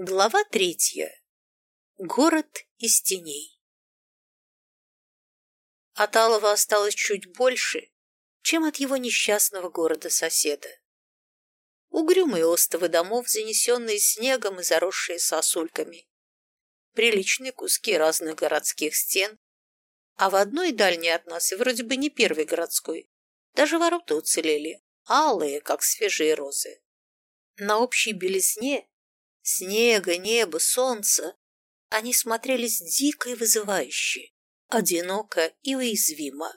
Глава третья. Город из теней. От Алова осталось чуть больше, чем от его несчастного города-соседа. Угрюмые остовы домов, занесенные снегом и заросшие сосульками. Приличные куски разных городских стен, а в одной дальней от нас, и вроде бы не первой городской, даже ворота уцелели, алые, как свежие розы. На общей белизне снега, неба, солнца, они смотрелись дико и вызывающе, одиноко и уязвимо,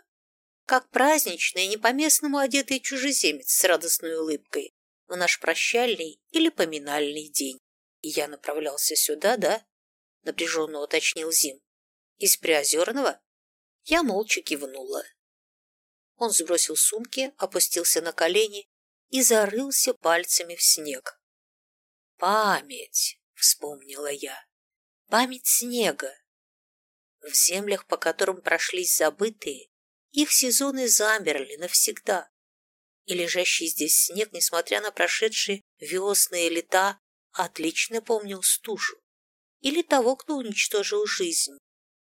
как праздничный, не по-местному одетый чужеземец с радостной улыбкой в наш прощальный или поминальный день. И я направлялся сюда, да? Напряженно уточнил Зим. Из Приозерного? Я молча кивнула. Он сбросил сумки, опустился на колени и зарылся пальцами в снег. Память, вспомнила я. Память снега. В землях, по которым прошлись забытые, их сезоны замерли навсегда. И лежащий здесь снег, несмотря на прошедшие весные лета, отлично помнил стужу. Или того, кто уничтожил жизнь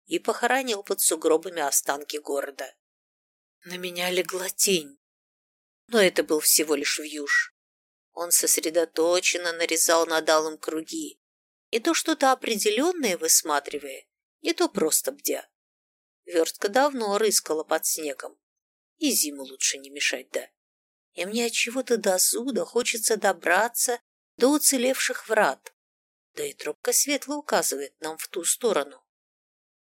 и похоронил под сугробами останки города. На меня легла тень. Но это был всего лишь вьюж. Он сосредоточенно нарезал над алым круги, и то что-то определенное высматривая, не то просто бдя. Верстка давно рыскала под снегом, и зиму лучше не мешать, да. И мне от чего-то до зуда хочется добраться до уцелевших врат, да и тропка светло указывает нам в ту сторону.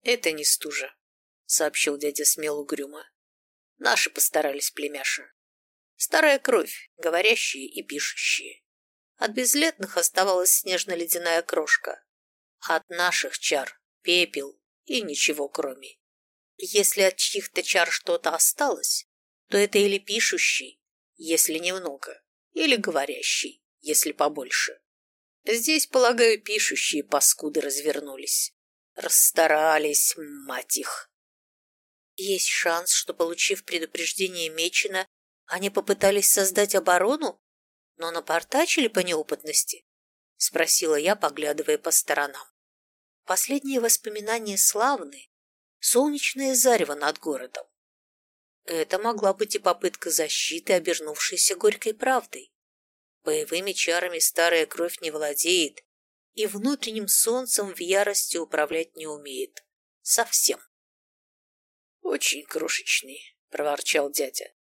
«Это не стужа», — сообщил дядя смел угрюмо. «Наши постарались, племяша. Старая кровь, говорящие и пишущие. От безлетных оставалась снежно-ледяная крошка. От наших чар – пепел и ничего кроме. Если от чьих-то чар что-то осталось, то это или пишущий, если немного, или говорящий, если побольше. Здесь, полагаю, пишущие паскуды развернулись. Расстарались, мать их. Есть шанс, что, получив предупреждение Мечина, они попытались создать оборону, но напортачили по неопытности? Спросила я, поглядывая по сторонам. Последние воспоминания славны, солнечное зарево над городом. Это могла быть и попытка защиты, обернувшейся горькой правдой. Боевыми чарами старая кровь не владеет и внутренним солнцем в ярости управлять не умеет. Совсем. «Очень крошечный», — проворчал дядя.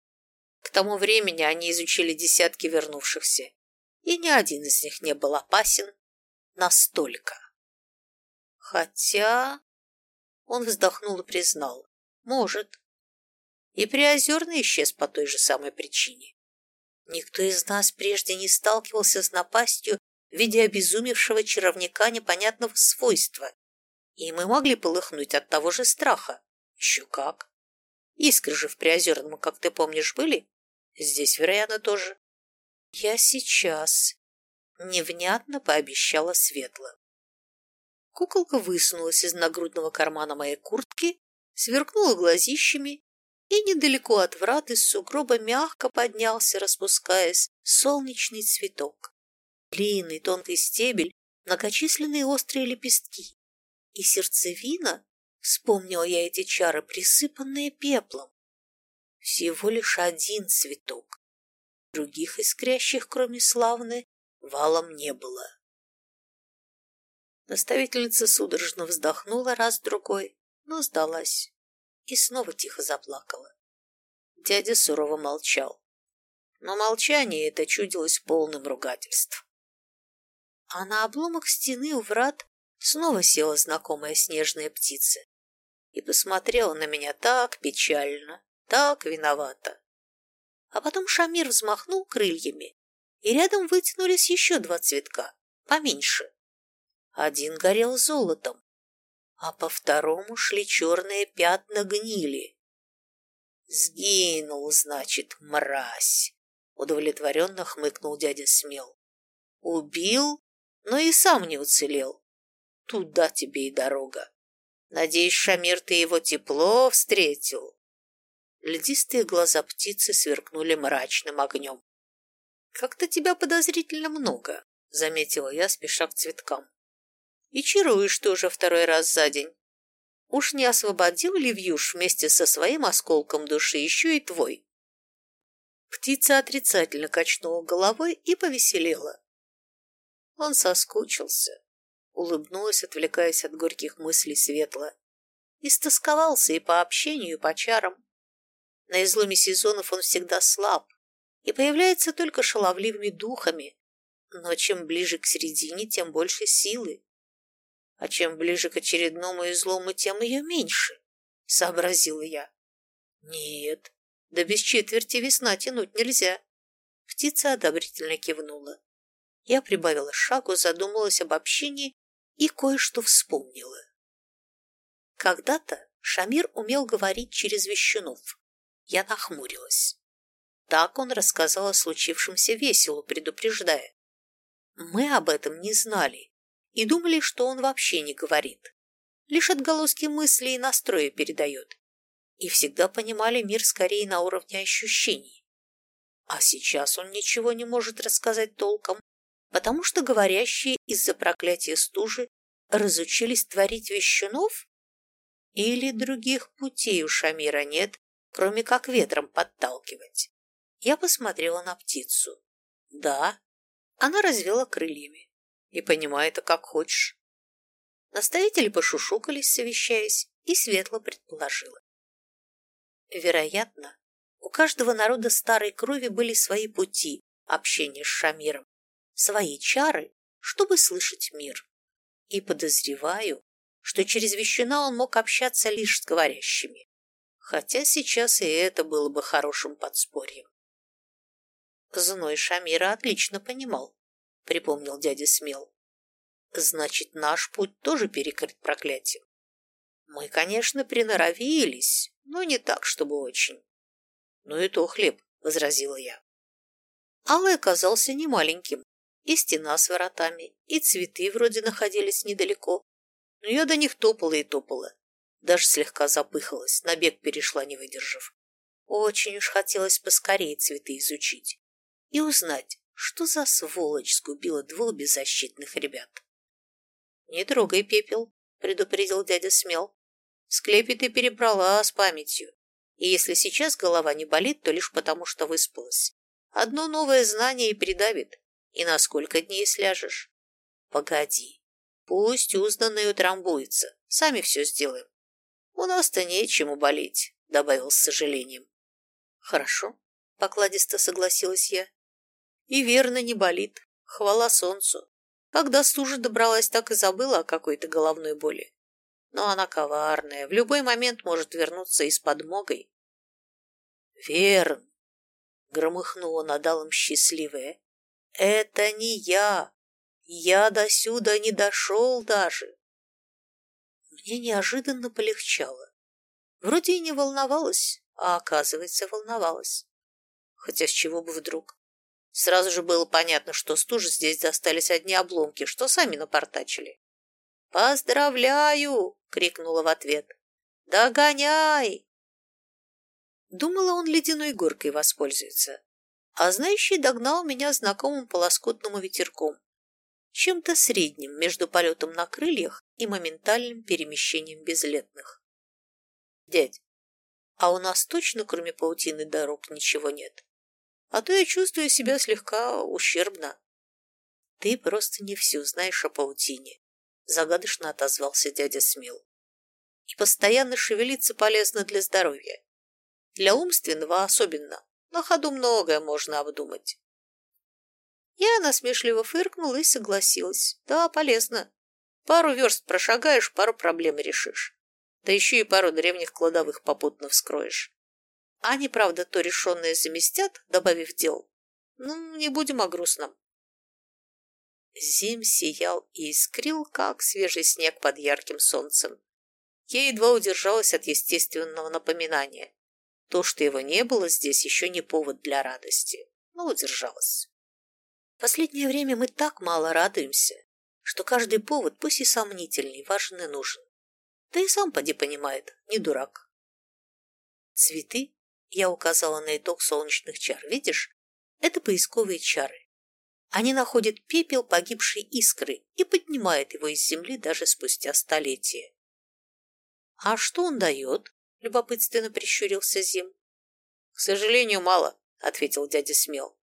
К тому времени они изучили десятки вернувшихся, и ни один из них не был опасен настолько. Хотя... Он вздохнул и признал. Может. И Приозерный исчез по той же самой причине. Никто из нас прежде не сталкивался с напастью в виде обезумевшего чаровника непонятного свойства, и мы могли полыхнуть от того же страха. Еще как. Искры же в Приозерном, как ты помнишь, были? Здесь, вероятно, тоже. Я сейчас. Невнятно пообещала Светла. Куколка высунулась из нагрудного кармана моей куртки, сверкнула глазищами, и недалеко от врат из сугроба мягко поднялся, распускаясь, солнечный цветок. Длинный тонкий стебель, многочисленные острые лепестки. И сердцевина Вспомнила я эти чары, присыпанные пеплом. Всего лишь один цветок. Других искрящих, кроме славны, валом не было. Наставительница судорожно вздохнула раз-другой, но сдалась и снова тихо заплакала. Дядя сурово молчал, но молчание это чудилось полным ругательств. А на обломок стены у врат снова села знакомая снежная птица и посмотрела на меня так печально, так виновата. А потом Шамир взмахнул крыльями, и рядом вытянулись еще два цветка, поменьше. Один горел золотом, а по второму шли черные пятна гнили. «Сгинул, значит, мразь!» — удовлетворенно хмыкнул дядя Смел. «Убил, но и сам не уцелел. Туда тебе и дорога. Надеюсь, Шамир, ты его тепло встретил?» Льдистые глаза птицы сверкнули мрачным огнем. «Как-то тебя подозрительно много. заметила я, спеша к цветкам. И чаруешь тоже второй раз за день. Уж не освободил ли Вьюш вместе со своим осколком души еще и твой? Птица отрицательно качнула головой и повеселела. Он соскучился, улыбнулась, отвлекаясь от горьких мыслей светло. Истосковался и по общению, и по чарам. На изломе сезонов он всегда слаб и появляется только шаловливыми духами, но чем ближе к середине, тем больше силы. А чем ближе к очередному излому, тем ее меньше, сообразила я. Нет, да без четверти весна тянуть нельзя. Птица одобрительно кивнула. Я прибавила шагу, задумалась об общении и кое-что вспомнила. Когда-то Шамир умел говорить через вещунов. Я нахмурилась. Так он рассказал о случившемся весело, предупреждая. Мы об этом не знали и думали, что он вообще не говорит. Лишь отголоски мыслей и настроя передает. И всегда понимали мир скорее на уровне ощущений. А сейчас он ничего не может рассказать толком, потому что говорящие из-за проклятия стужи разучились творить вещунов? Или других путей у Шамира нет, кроме как ветром подталкивать? Я посмотрела на птицу. Да, она развела крыльями. И понимай это как хочешь. Настоятели пошушукались, совещаясь, и светло предположила. Вероятно, у каждого народа старой крови были свои пути общения с Шамиром, свои чары, чтобы слышать мир. И подозреваю, что через вещуна он мог общаться лишь с говорящими. Хотя сейчас и это было бы хорошим подспорьем. Зной Шамира отлично понимал, припомнил дядя Смел. Значит, наш путь тоже перекрыт проклятием. Мы, конечно, приноровились, но не так, чтобы очень. Ну и то хлеб, возразила я. Алый оказался не маленьким, и стена с воротами, и цветы вроде находились недалеко. Но я до них топала и топала. Даже слегка запыхалась, на бег перешла, не выдержав. Очень уж хотелось поскорее цветы изучить и узнать, что за сволочь сгубила двух беззащитных ребят. «Не трогай пепел», — предупредил дядя Смел. «В склепе ты перебрала с памятью, и если сейчас голова не болит, то лишь потому, что выспалась. Одно новое знание и придавит, и на сколько дней сляжешь? Погоди, пусть узнанный утрамбуется, сами все сделаем. У нас-то нечему болеть», — добавил с сожалением. «Хорошо», — покладисто согласилась я. И верно не болит. Хвала солнцу. Когда стужа добралась, так и забыла о какой-то головной боли. Но она коварная, в любой момент может вернуться и с подмогой. Верн! Громыхнула над алым счастливая. Это не я! Я до сюда не дошел даже. Мне неожиданно полегчало. Вроде и не волновалась, а оказывается волновалась. Хотя с чего бы вдруг? Сразу же было понятно, что стужи здесь достались одни обломки, что сами напортачили. «Поздравляю!» — крикнула в ответ. «Догоняй!» Думала, он ледяной горкой воспользуется. А знающий догнал меня знакомым полоскотным ветерком, чем-то средним между полетом на крыльях и моментальным перемещением безлетных. «Дядь, а у нас точно, кроме паутины дорог, ничего нет?» а то я чувствую себя слегка ущербно. Ты просто не все знаешь о паутине, загадочно отозвался дядя Смел. И постоянно шевелиться полезно для здоровья. Для умственного особенно. На ходу многое можно обдумать. Я насмешливо фыркнула и согласилась. Да, полезно. Пару верст прошагаешь, пару проблем решишь. Да еще и пару древних кладовых попутно вскроешь. Они, правда, то решенное заместят, добавив дел. Ну, не будем о грустном. Зим сиял и искрил, как свежий снег под ярким солнцем. Я едва удержалась от естественного напоминания. То, что его не было здесь, еще не повод для радости, но удержалась. В последнее время мы так мало радуемся, что каждый повод, пусть и сомнительный, важен и нужен. Да и сам поди понимает, не дурак. Цветы я указала на итог солнечных чар. Видишь, это поисковые чары. Они находят пепел погибшей искры и поднимают его из земли даже спустя столетия. «А что он дает?» – любопытственно прищурился Зим. «К сожалению, мало», – ответил дядя Смел.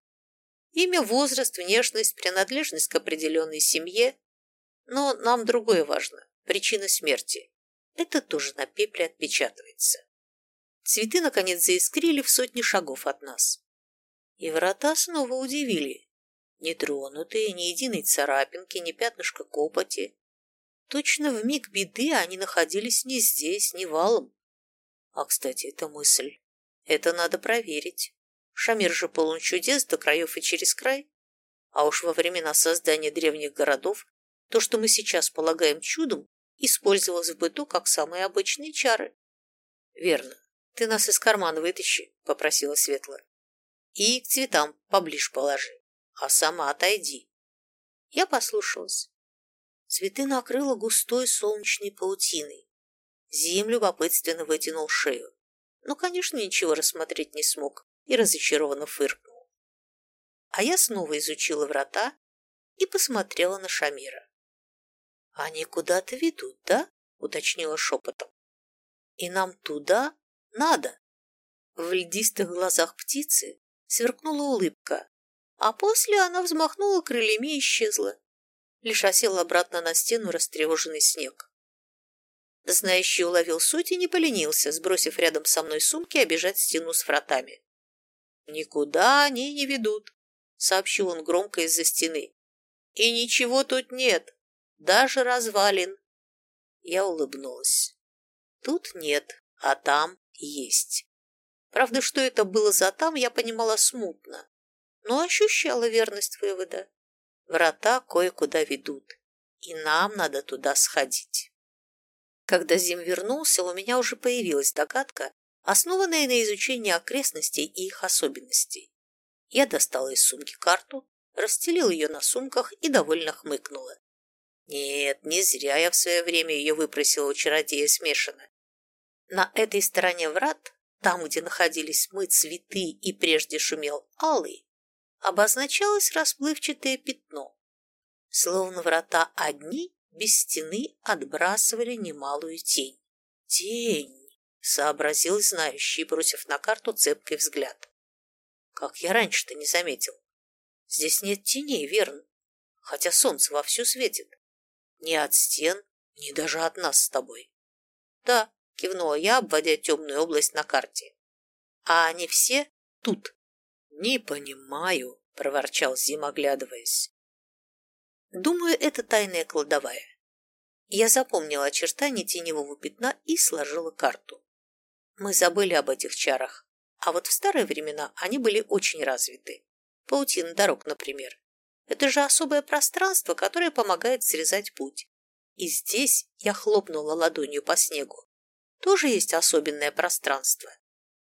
«Имя, возраст, внешность, принадлежность к определенной семье, но нам другое важно – причина смерти. Это тоже на пепле отпечатывается». Цветы, наконец, заискрили в сотни шагов от нас. И врата снова удивили. Нетронутые, ни единой царапинки, ни пятнышка копоти. Точно в миг беды они находились не здесь, не валом. А, кстати, это мысль. Это надо проверить. Шамир же полон чудес до краев и через край. А уж во времена создания древних городов то, что мы сейчас полагаем чудом, использовалось в быту как самые обычные чары. Верно. Ты нас из кармана вытащи, попросила Светла. И к цветам поближе положи, а сама отойди. Я послушалась. Цветы накрыло густой солнечной паутиной. Зим любопытственно вытянул шею. Но, конечно, ничего рассмотреть не смог и разочарованно фыркнул. А я снова изучила врата и посмотрела на Шамира. «Они куда-то ведут, да?» — уточнила шепотом. «И нам туда надо». В льдистых глазах птицы сверкнула улыбка, а после она взмахнула крыльями и исчезла лишь осел обратно на стену растревоженный снег. Знающий уловил суть и не поленился, сбросив рядом со мной сумки, обижать стену с вратами. «Никуда они не ведут», — сообщил он громко из-за стены. «И ничего тут нет, даже развалин». Я улыбнулась. «Тут нет, а там есть». Правда, что это было за там, я понимала смутно, но ощущала верность вывода. Врата кое-куда ведут, и нам надо туда сходить. Когда Зим вернулся, у меня уже появилась догадка, основанная на изучении окрестностей и их особенностей. Я достала из сумки карту, расстелила ее на сумках и довольно хмыкнула. Нет, не зря я в свое время ее выпросила у чародея смешанно. На этой стороне врат, там, где находились мы, цветы и прежде шумел алый, обозначалось расплывчатое пятно, словно врата одни без стены отбрасывали немалую тень. «Тень!» — сообразил знающий, бросив на карту цепкий взгляд. «Как я раньше-то не заметил. Здесь нет теней, верно? Хотя солнце вовсю светит. Ни от стен, ни даже от нас с тобой». «Да», — кивнула я, обводя темную область на карте. «А они все тут». «Не понимаю», — проворчал Зим, оглядываясь. «Думаю, это тайная кладовая». Я запомнила очертания теневого пятна и сложила карту. Мы забыли об этих чарах, а вот в старые времена они были очень развиты. Паутина дорог, например. Это же особое пространство, которое помогает срезать путь. И здесь я хлопнула ладонью по снегу. Тоже есть особенное пространство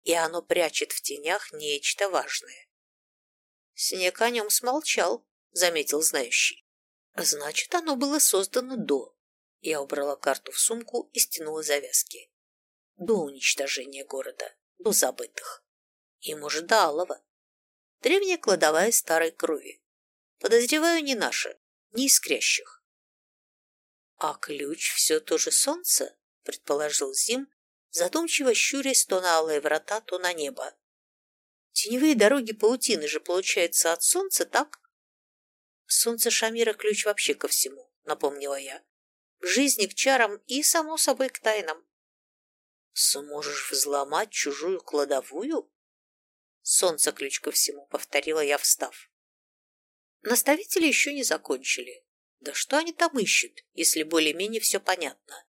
и оно прячет в тенях нечто важное. Снег о нем смолчал, заметил знающий. Значит, оно было создано до. Я убрала карту в сумку и стянула завязки. До уничтожения города, до забытых. И, может, до алого. Древняя кладовая старой крови. Подозреваю, не наша, не искрящих. А ключ все то же солнце, предположил Зим, задумчиво щурясь то на алые врата, то на небо. Теневые дороги паутины же получаются от солнца, так? Солнце Шамира ключ вообще ко всему, напомнила я. К жизни, к чарам и, само собой, к тайнам. Сможешь взломать чужую кладовую? Солнце ключ ко всему, повторила я, встав. Наставители еще не закончили. Да что они там ищут, если более-менее все понятно?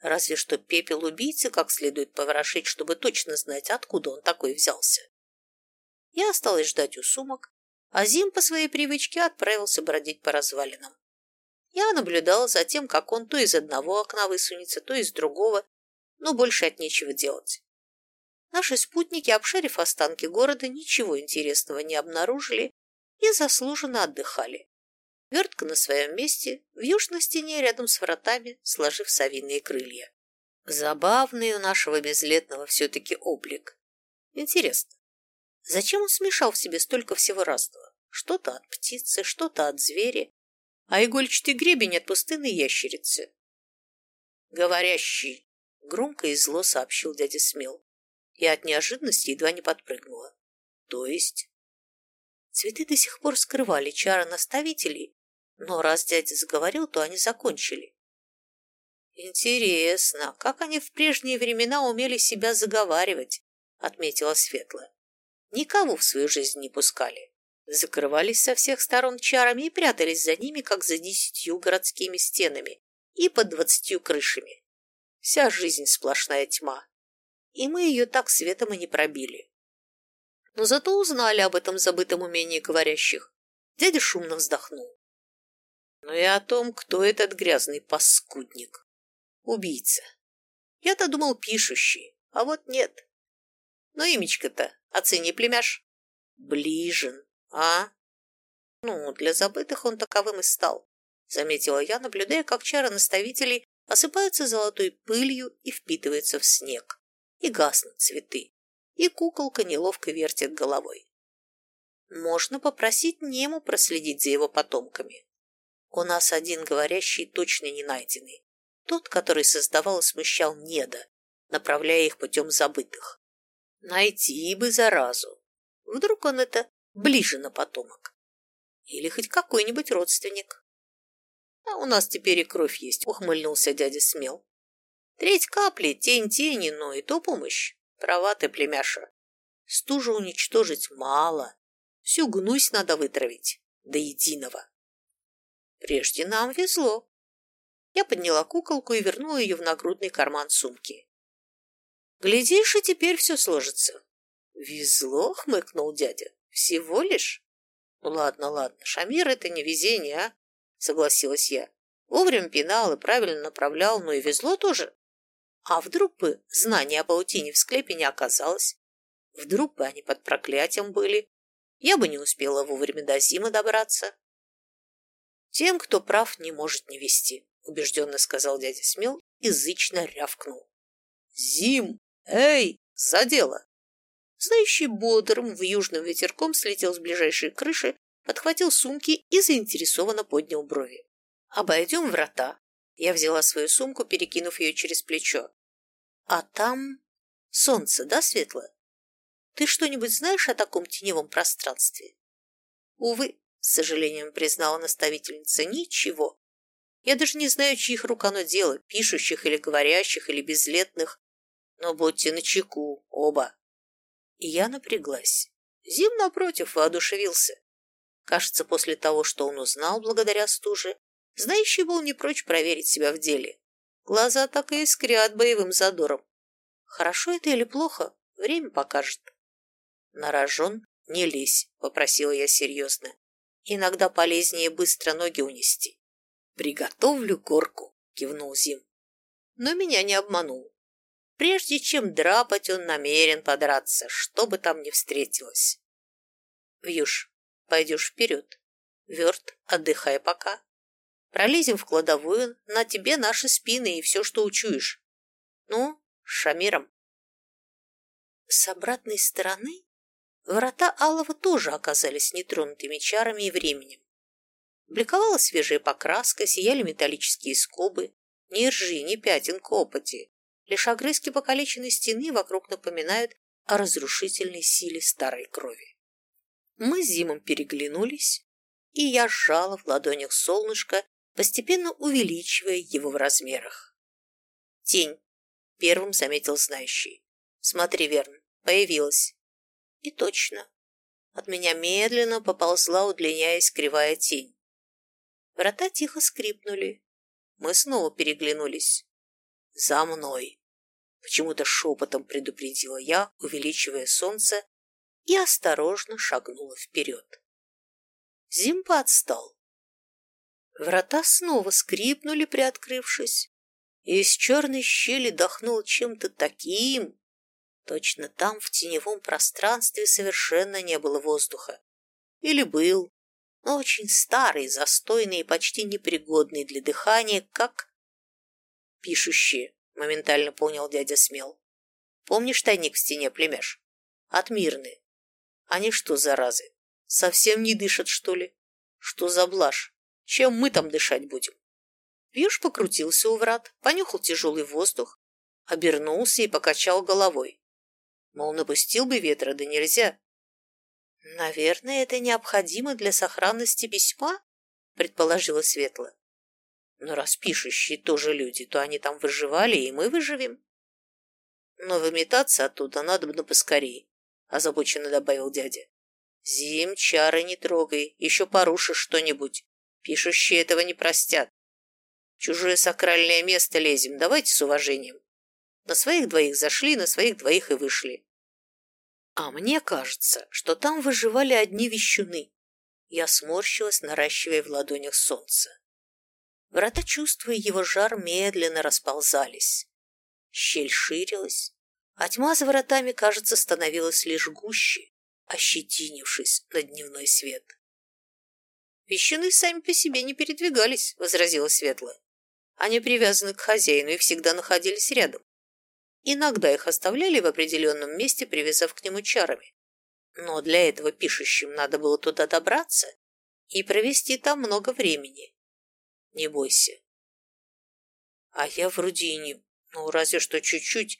Разве что пепел убийцы как следует поворошить, чтобы точно знать, откуда он такой взялся. Я осталась ждать у сумок, а Зим по своей привычке отправился бродить по развалинам. Я наблюдала за тем, как он то из одного окна высунется, то из другого, но больше от нечего делать. Наши спутники, обшарив останки города, ничего интересного не обнаружили и заслуженно отдыхали. Вертка на своем месте, в южной стене рядом с вратами, сложив совиные крылья. Забавный у нашего безлетного все-таки облик. Интересно, зачем он смешал в себе столько всего разного? Что-то от птицы, что-то от зверя, а игольчатый гребень от пустынной ящерицы. «Говорящий!» — громко и зло сообщил дядя Смел. И от неожиданности едва не подпрыгнула. «То есть?» Цветы до сих пор скрывали чары наставителей, но раз дядя заговорил, то они закончили. «Интересно, как они в прежние времена умели себя заговаривать?» — отметила Светла. «Никого в свою жизнь не пускали. Закрывались со всех сторон чарами и прятались за ними, как за десятью городскими стенами и под двадцатью крышами. Вся жизнь сплошная тьма, и мы ее так светом и не пробили. Но зато узнали об этом забытом умении говорящих. Дядя шумно вздохнул. Но и о том, кто этот грязный паскудник. Убийца. Я-то думал пишущий, а вот нет. Но имечко-то оцени, племяш. Ближен, а? Ну, для забытых он таковым и стал, заметила я, наблюдая, как чары наставителей осыпаются золотой пылью и впитываются в снег, и гаснут цветы, и куколка неловко вертит головой. Можно попросить Нему проследить за его потомками. У нас один говорящий точно не найденный. Тот, который создавал и смущал Неда, направляя их путем забытых. Найти бы заразу. Вдруг он это ближе на потомок. Или хоть какой-нибудь родственник. А у нас теперь и кровь есть, ухмыльнулся дядя Смел. Треть капли, тень тени, но и то помощь. Права ты, племяша. Стужу уничтожить мало. Всю гнусь надо вытравить до единого. Прежде нам везло. Я подняла куколку и вернула ее в нагрудный карман сумки. Глядишь, и теперь все сложится. Везло, хмыкнул дядя. Всего лишь? Ну ладно, ладно, Шамир это не везение, а? Согласилась я. Вовремя пинал и правильно направлял, но и везло тоже. А вдруг бы знание о паутине в склепе не оказалось? Вдруг бы они под проклятием были? Я бы не успела вовремя до зимы добраться. Тем, кто прав, не может не вести, убежденно сказал дядя Смел и рявкнул. Зим! Эй, за дело! Знающий бодрым в южным ветерком слетел с ближайшей крыши, подхватил сумки и заинтересованно поднял брови. «Обойдем врата». Я взяла свою сумку, перекинув ее через плечо. «А там солнце, да, светлое? Ты что-нибудь знаешь о таком теневом пространстве?» «Увы», — с сожалением признала наставительница, — «ничего. Я даже не знаю, чьих рук оно дело, пишущих или говорящих, или безлетных. Но будьте начеку, оба и я напряглась. Зим, напротив, воодушевился. Кажется, после того, что он узнал благодаря стуже, знающий был не прочь проверить себя в деле. Глаза так и искрят боевым задором. Хорошо это или плохо, время покажет. На рожон не лезь, попросила я серьезно. Иногда полезнее быстро ноги унести. Приготовлю горку, кивнул Зим. Но меня не обманул. Прежде чем драпать, он намерен подраться, что бы там ни встретилось. Вьюш, пойдешь вперед. Верт, отдыхай пока. Пролезем в кладовую, на тебе наши спины и все, что учуешь. Ну, с Шамиром. С обратной стороны врата Алова тоже оказались нетронутыми чарами и временем. Бликовала свежая покраска, сияли металлические скобы, ни ржи, ни пятен копоти, Лишь огрызки покалеченной стены вокруг напоминают о разрушительной силе старой крови. Мы с Зимом переглянулись, и я сжала в ладонях солнышко, постепенно увеличивая его в размерах. «Тень!» — первым заметил знающий. «Смотри, Верн, появилась». И точно. От меня медленно поползла, удлиняясь кривая тень. Врата тихо скрипнули. Мы снова переглянулись. «За мной!» Почему-то шепотом предупредила я, увеличивая солнце, и осторожно шагнула вперед. Зимба отстал. Врата снова скрипнули, приоткрывшись, и из черной щели дохнул чем-то таким. Точно там, в теневом пространстве, совершенно не было воздуха. Или был, но очень старый, застойный и почти непригодный для дыхания, как пишущие, моментально понял дядя Смел. Помнишь тайник в стене, племяш? От Мирны. Они что, заразы, Совсем не дышат, что ли? Что за блажь? Чем мы там дышать будем? Вьюж покрутился у врат, понюхал тяжелый воздух, обернулся и покачал головой. Мол, напустил бы ветра, да нельзя. Наверное, это необходимо для сохранности письма, предположила Светла. Но раз пишущие тоже люди, то они там выживали, и мы выживем. Но выметаться оттуда надо бы поскорее, озабоченно добавил дядя. Зим, чары не трогай, еще порушишь что-нибудь. Пишущие этого не простят. Чужое сакральное место лезем, давайте с уважением. На своих двоих зашли, на своих двоих и вышли. А мне кажется, что там выживали одни вещуны. Я сморщилась, наращивая в ладонях солнце. Врата, чувствуя его жар, медленно расползались. Щель ширилась, а тьма за воротами, кажется, становилась лишь гуще, ощетинившись на дневной свет. «Вещуны сами по себе не передвигались», — возразила Светла. «Они привязаны к хозяину и всегда находились рядом. Иногда их оставляли в определенном месте, привязав к нему чарами. Но для этого пишущим надо было туда добраться и провести там много времени. Не бойся. А я вроде и не... Ну, разве что чуть-чуть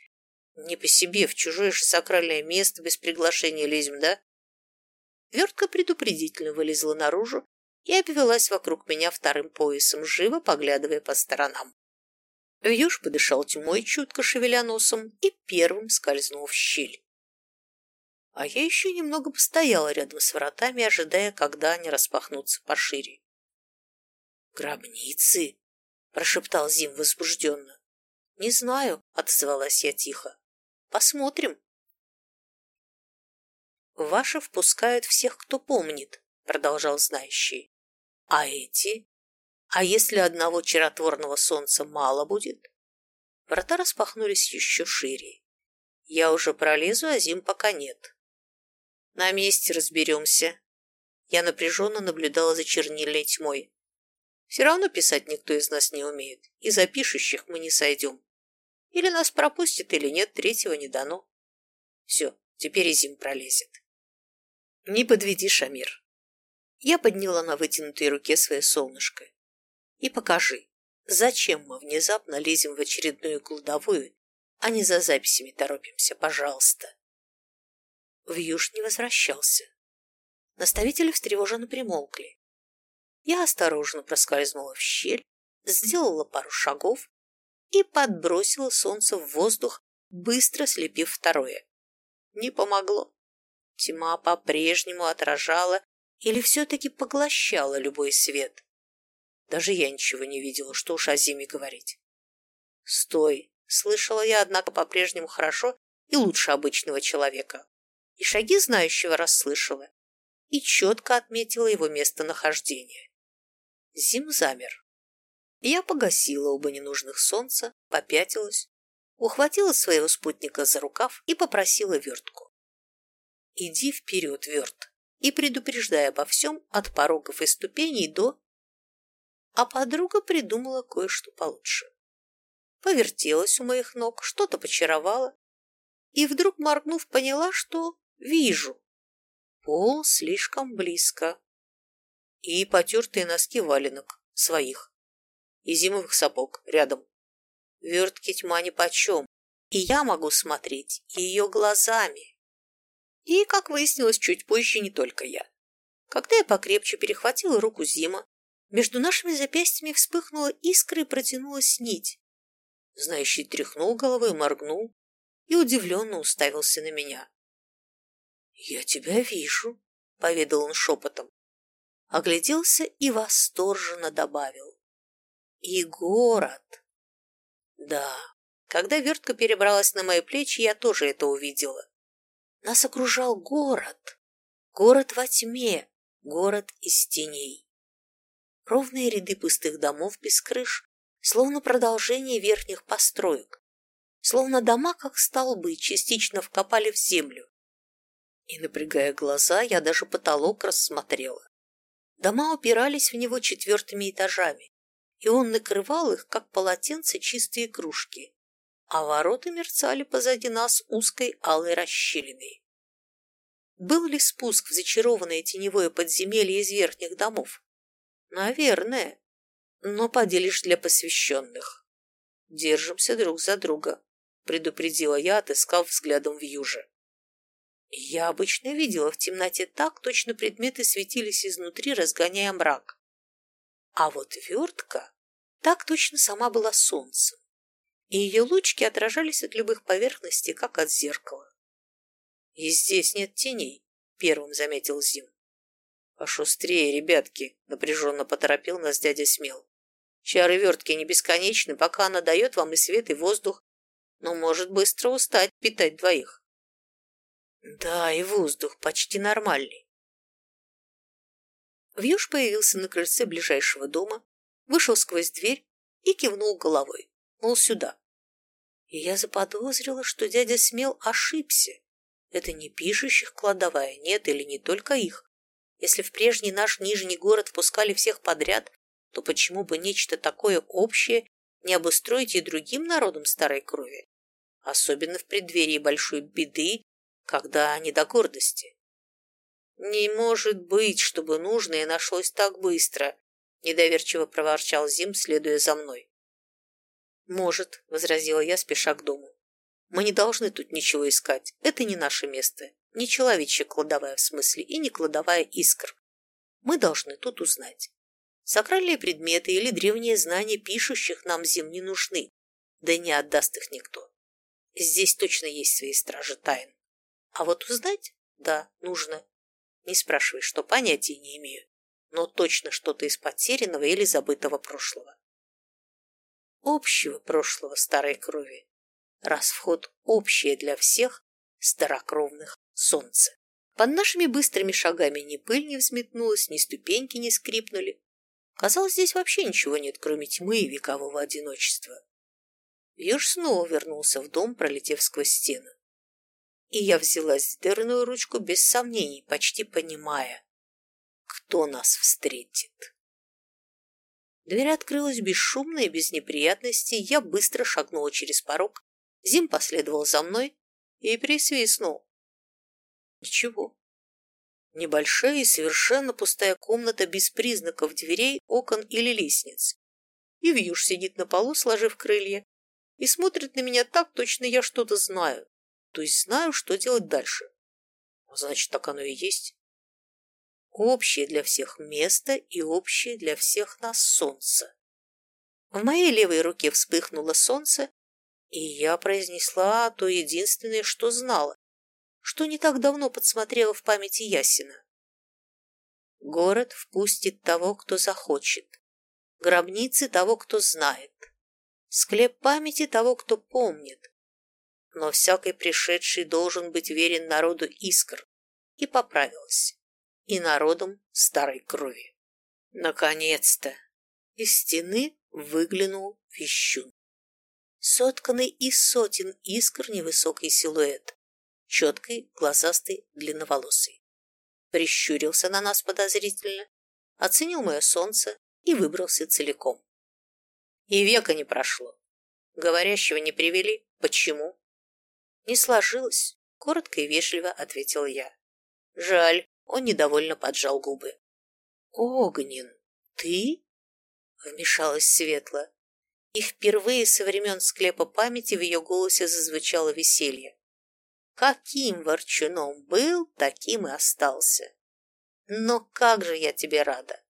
не по себе, в чужое же сакральное место без приглашения лезем, да? Вертка предупредительно вылезла наружу и обвелась вокруг меня вторым поясом, живо поглядывая по сторонам. Вьюж подышал тьмой, чутко шевеля носом, и первым скользнул в щель. А я еще немного постояла рядом с вратами, ожидая, когда они распахнутся пошире. «Гробницы!» — прошептал Зим возбужденно. «Не знаю», — отозвалась я тихо. «Посмотрим». «Ваши впускают всех, кто помнит», — продолжал знающий. «А эти? А если одного чаротворного солнца мало будет?» Врата распахнулись еще шире. «Я уже пролезу, а зим пока нет». «На месте разберемся». Я напряженно наблюдала за чернильной тьмой. Все равно писать никто из нас не умеет, и за пишущих мы не сойдем. Или нас пропустят, или нет, третьего не дано. Все, теперь и Зим пролезет. Не подведи, Шамир. Я подняла на вытянутой руке свое солнышко и покажи, зачем мы внезапно лезем в очередную кладовую, а не за записями торопимся, пожалуйста. Вьюж не возвращался. Наставители встревоженно примолкли. Я осторожно проскользнула в щель, сделала пару шагов и подбросила солнце в воздух, быстро слепив второе. Не помогло. Тьма по-прежнему отражала или все-таки поглощала любой свет. Даже я ничего не видела, что уж о зиме говорить. «Стой!» — слышала я, однако, по-прежнему хорошо и лучше обычного человека. И шаги знающего расслышала, и четко отметила его местонахождение. Зим замер. Я погасила оба ненужных солнца, попятилась, ухватила своего спутника за рукав и попросила вертку. «Иди вперед, верт!» и предупреждай обо всем от порогов и ступеней до а подруга придумала кое-что получше. Повертелась у моих ног, что-то почаровала, и вдруг, моргнув, поняла, что вижу. Пол слишком близко. И потертые носки валенок своих, и зимовых сапог рядом. Вертки тьма нипочем, и я могу смотреть ее глазами. И, как выяснилось чуть позже, не только я. Когда я покрепче перехватила руку Зима, между нашими запястьями вспыхнула искра и протянулась нить. Знающий тряхнул головой, моргнул и удивленно уставился на меня. «Я тебя вижу», — поведал он шепотом. Огляделся и восторженно добавил. «И город!» «Да, когда вертка перебралась на мои плечи, я тоже это увидела. Нас окружал город. Город во тьме, город из теней ровные ряды пустых домов без крыш, словно продолжение верхних построек, словно дома, как столбы, частично вкопали в землю. И, напрягая глаза, я даже потолок рассмотрела. Дома упирались в него четвертыми этажами, и он накрывал их, как полотенце, чистые кружки, а ворота мерцали позади нас узкой алой расщелиной. Был ли спуск в зачарованное теневое подземелье из верхних домов? Наверное. Но поди лишь для посвященных. Держимся друг за друга, предупредила я, отыскав взглядом в юже. Я обычно видела в темноте так, точно предметы светились изнутри, разгоняя мрак. А вот вертка так точно сама была солнцем, и ее лучки отражались от любых поверхностей, как от зеркала. И здесь нет теней, первым заметил Зим. Пошустрее, ребятки, напряженно поторопил нас дядя Смел. Чары вертки не бесконечны, пока она дает вам и свет, и воздух, но может быстро устать питать двоих. Да, и воздух почти нормальный. Вьюж появился на крыльце ближайшего дома, вышел сквозь дверь и кивнул головой, мол, сюда. И я заподозрила, что дядя Смел ошибся. Это не пишущих кладовая, нет, или не только их. Если в прежний наш Нижний город впускали всех подряд, то почему бы нечто такое общее не обустроить и другим народам старой крови? Особенно в преддверии большой беды, когда не до гордости. «Не может быть, чтобы нужное нашлось так быстро», — недоверчиво проворчал Зим, следуя за мной. «Может», — возразила я, спеша к дому. Мы не должны тут ничего искать. Это не наше место. Не человечья кладовая в смысле и не кладовая искр. Мы должны тут узнать. Сакральные предметы или древние знания пишущих нам зим не нужны. Да не отдаст их никто. Здесь точно есть свои стражи тайн. А вот узнать? Да, нужно. Не спрашивай, что понятия не имею. Но точно что-то из потерянного или забытого прошлого. Общего прошлого старой крови раз вход общий для всех старокровных солнца. Под нашими быстрыми шагами ни пыль не взметнулась, ни ступеньки не скрипнули. Казалось, здесь вообще ничего нет, кроме тьмы и векового одиночества. Вьюж снова вернулся в дом, пролетев сквозь стену. И я взялась в дверную ручку без сомнений, почти понимая, кто нас встретит. Дверь открылась бесшумно и без неприятностей, я быстро шагнула через порог Зим последовал за мной и присвистнул. Ничего. Небольшая и совершенно пустая комната без признаков дверей, окон или лестниц. И Вьюж сидит на полу, сложив крылья, и смотрит на меня так, точно я что-то знаю. То есть знаю, что делать дальше. Значит, так оно и есть. Общее для всех место и общее для всех нас солнце. В моей левой руке вспыхнуло солнце, и я произнесла то единственное, что знала, что не так давно подсмотрела в памяти Ясина. Город впустит того, кто захочет, гробницы того, кто знает, склеп памяти того, кто помнит. Но всякий пришедший должен быть верен народу искр, и поправилась, и народом старой крови. Наконец-то из стены выглянул Вещун сотканный из сотен искр невысокий силуэт, четкий, глазастый, длинноволосый. Прищурился на нас подозрительно, оценил мое солнце и выбрался целиком. И века не прошло. Говорящего не привели. Почему? Не сложилось, коротко и вежливо ответил я. Жаль, он недовольно поджал губы. Огнен, ты? Вмешалась светло и впервые со времен склепа памяти в ее голосе зазвучало веселье. Каким ворчуном был, таким и остался. Но как же я тебе рада!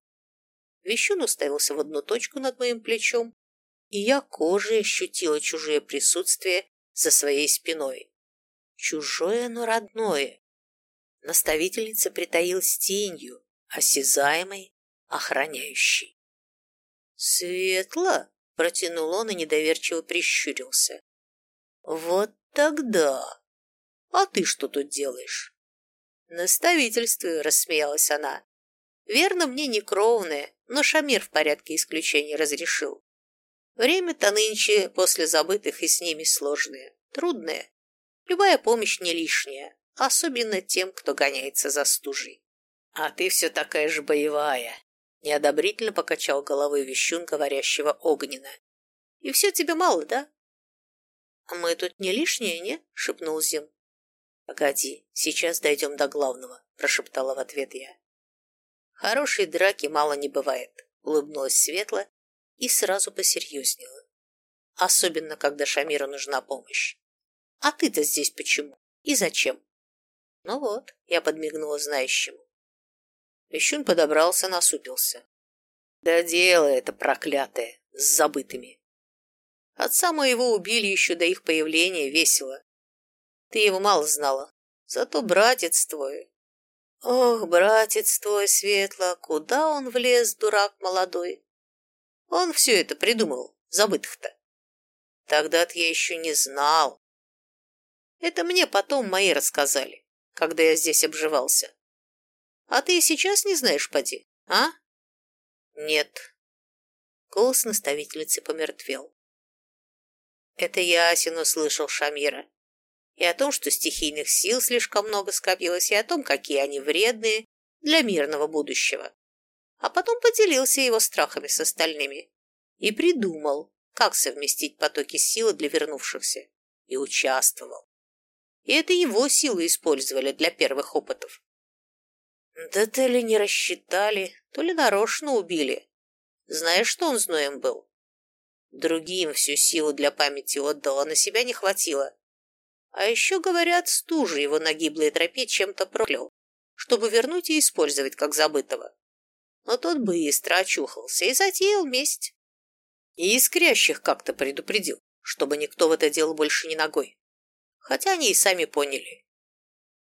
Вещун уставился в одну точку над моим плечом, и я кожей ощутила чужое присутствие за своей спиной. Чужое, но родное. Наставительница притаилась тенью, осязаемой, охраняющей. «Светло!» Протянул он и недоверчиво прищурился. Вот тогда. А ты что тут делаешь? Наставительствую, рассмеялась она. Верно, мне не кровное, но Шамир в порядке исключений разрешил. Время-то нынче после забытых и с ними сложное, трудное. Любая помощь не лишняя, особенно тем, кто гоняется за стужей. А ты все такая же боевая, Неодобрительно покачал головой вещун говорящего Огнена. «И все тебе мало, да?» «А мы тут не лишние, не?» — шепнул Зим. Погоди, сейчас дойдем до главного, прошептала в ответ я. Хорошей драки мало не бывает, улыбнулась Светла и сразу посерьезнела. Особенно, когда Шамиру нужна помощь. А ты-то здесь почему? И зачем? Ну вот, я подмигнула знающему. Вещун подобрался, насупился. Да дело это проклятое, с забытыми. Отца моего убили еще до их появления весело. Ты его мало знала. Зато братец твой... Ох, братец твой, Светло, куда он влез, дурак молодой? Он все это придумал, забытых-то. Тогда-то я еще не знал. Это мне потом мои рассказали, когда я здесь обживался. А ты и сейчас не знаешь, поди, а? Нет. Голос наставительницы помертвел. Это Ясин услышал Шамира. И о том, что стихийных сил слишком много скопилось, и о том, какие они вредные для мирного будущего. А потом поделился его страхами с остальными и придумал, как совместить потоки силы для вернувшихся, и участвовал. И это его силы использовали для первых опытов. Да то ли не рассчитали, то ли нарочно убили. Знаешь, что он зноем был? Другим всю силу для памяти отдал, а на себя не хватило. А еще, говорят, стужа его на гиблой тропе чем-то проклял, чтобы вернуть и использовать как забытого. Но тот быстро очухался и затеял месть. И искрящих как-то предупредил, чтобы никто в это дело больше не ногой. Хотя они и сами поняли.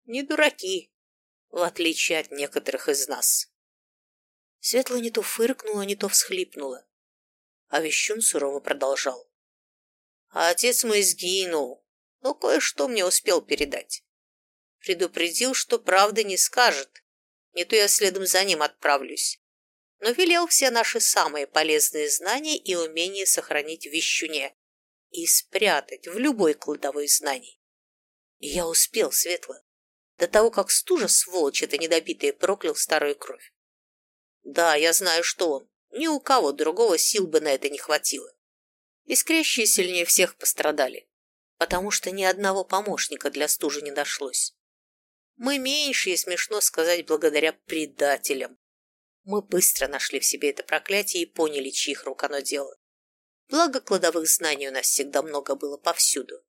Не дураки, в отличие от некоторых из нас. Светла не то фыркнула, не то всхлипнула а Вещун сурово продолжал. А отец мой сгинул, но кое-что мне успел передать. Предупредил, что правды не скажет, не то я следом за ним отправлюсь, но велел все наши самые полезные знания и умения сохранить в Вещуне и спрятать в любой кладовой знаний. И я успел, Светло, до того, как стужа, сволочь это недобитая, проклял старую кровь. Да, я знаю, что он, ни у кого другого сил бы на это не хватило. Искрящие сильнее всех пострадали, потому что ни одного помощника для стужи не дошлось. Мы меньше, и смешно сказать, благодаря предателям. Мы быстро нашли в себе это проклятие и поняли, чьих рук оно дело. Благо кладовых знаний у нас всегда много было повсюду.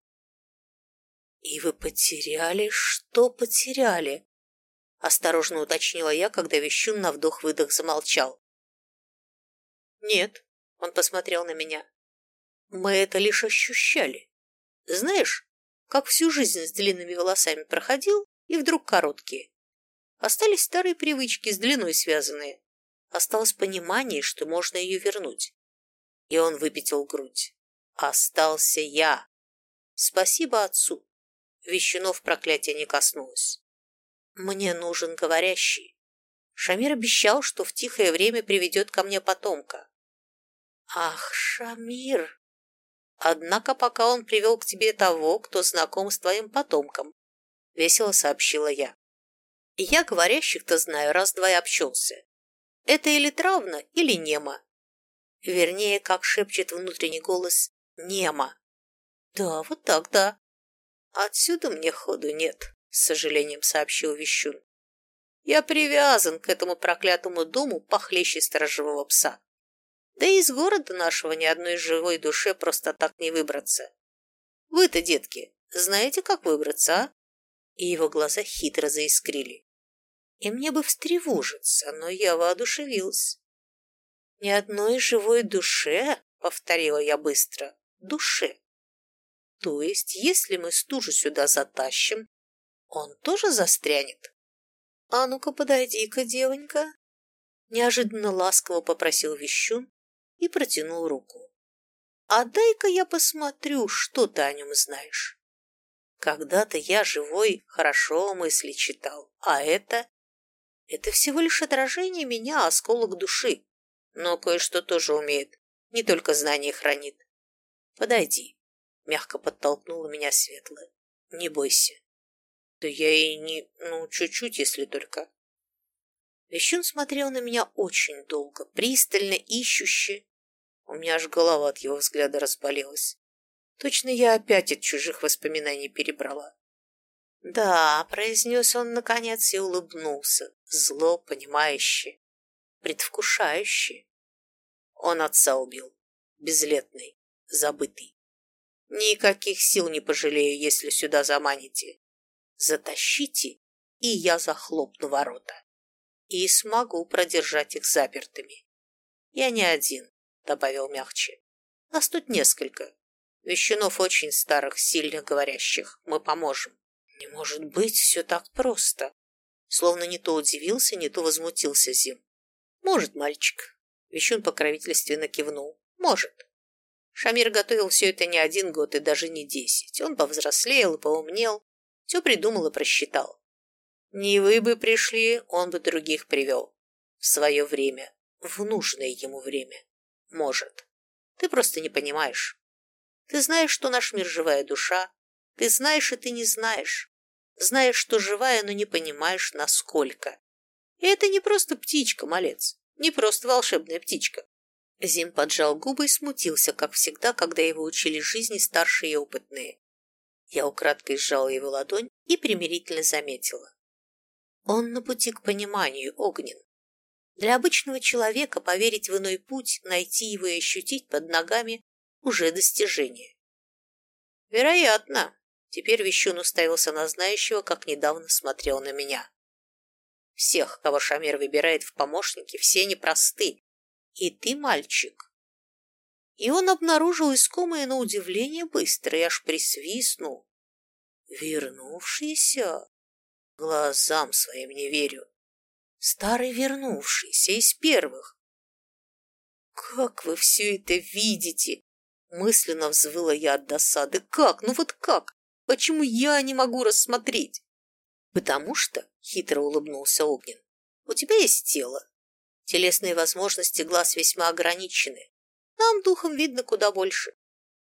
«И вы потеряли? Что потеряли?» Осторожно уточнила я, когда Вещун на вдох-выдох замолчал. «Нет», — он посмотрел на меня. «Мы это лишь ощущали. Знаешь, как всю жизнь с длинными волосами проходил, и вдруг короткие. Остались старые привычки, с длиной связанные. Осталось понимание, что можно ее вернуть. И он выпятил грудь. Остался я. Спасибо отцу. Вещунов проклятия не коснулось. Мне нужен говорящий. Шамир обещал, что в тихое время приведет ко мне потомка. Ах, Шамир! Однако пока он привел к тебе того, кто знаком с твоим потомком, весело сообщила я. Я говорящих-то знаю, раз-два и общался. Это или травно, или нема. Вернее, как шепчет внутренний голос, нема. Да, вот так, да. Отсюда мне ходу нет, с сожалением сообщил Вещун. Я привязан к этому проклятому дому похлеще сторожевого пса. Да и из города нашего ни одной живой душе просто так не выбраться. Вы-то, детки, знаете, как выбраться, а? И его глаза хитро заискрили. И мне бы встревожиться, но я воодушевилась. Ни одной живой душе, повторила я быстро, душе. То есть, если мы стужу сюда затащим, он тоже застрянет? А ну-ка, подойди-ка, девонька. Неожиданно ласково попросил Вещун, и протянул руку. «А дай-ка я посмотрю, что ты о нем знаешь. Когда-то я живой хорошо мысли читал, а это... Это всего лишь отражение меня, осколок души, но кое-что тоже умеет, не только знания хранит. Подойди». Мягко подтолкнула меня Светлая. «Не бойся». «Да я и не... Ну, чуть-чуть, если только...» Вещун смотрел на меня очень долго, пристально, ищуще, у меня аж голова от его взгляда разболелась. Точно я опять от чужих воспоминаний перебрала. «Да», — произнес он наконец и улыбнулся, зло, понимающе, предвкушающе. Он отца убил, безлетный, забытый. Никаких сил не пожалею, если сюда заманите. Затащите, и я захлопну ворота. И смогу продержать их запертыми. Я не один, добавил мягче. Нас тут несколько. Вещунов очень старых, сильных говорящих. Мы поможем. Не может быть все так просто. Словно не то удивился, не то возмутился Зим. Может, мальчик. Вещун покровительственно кивнул. Может. Шамир готовил все это не один год и даже не десять. Он повзрослел и поумнел, все придумал и просчитал. Не вы бы пришли, он бы других привел. В свое время, в нужное ему время. Может. Ты просто не понимаешь. Ты знаешь, что наш мир живая душа. Ты знаешь, и ты не знаешь. Знаешь, что живая, но не понимаешь, насколько. И это не просто птичка, малец. Не просто волшебная птичка. Зим поджал губы и смутился, как всегда, когда его учили жизни старшие и опытные. Я украдкой сжала его ладонь и примирительно заметила. Он на пути к пониманию огнен. Для обычного человека поверить в иной путь, найти его и ощутить под ногами уже достижение. Вероятно. Теперь Вещун уставился на знающего, как недавно смотрел на меня. Всех, кого Шамир выбирает в помощники, все непросты, и ты мальчик. И он обнаружил искомое на удивление быстро и аж присвистнул. Вернувшийся? Глазам своим не верю. Старый вернувшийся из первых. Как вы все это видите? Мысленно взвыла я от досады. Как? Ну вот как? Почему я не могу рассмотреть? Потому что, хитро улыбнулся Огнен, у тебя есть тело, Телесные возможности глаз весьма ограничены. Нам духом видно куда больше.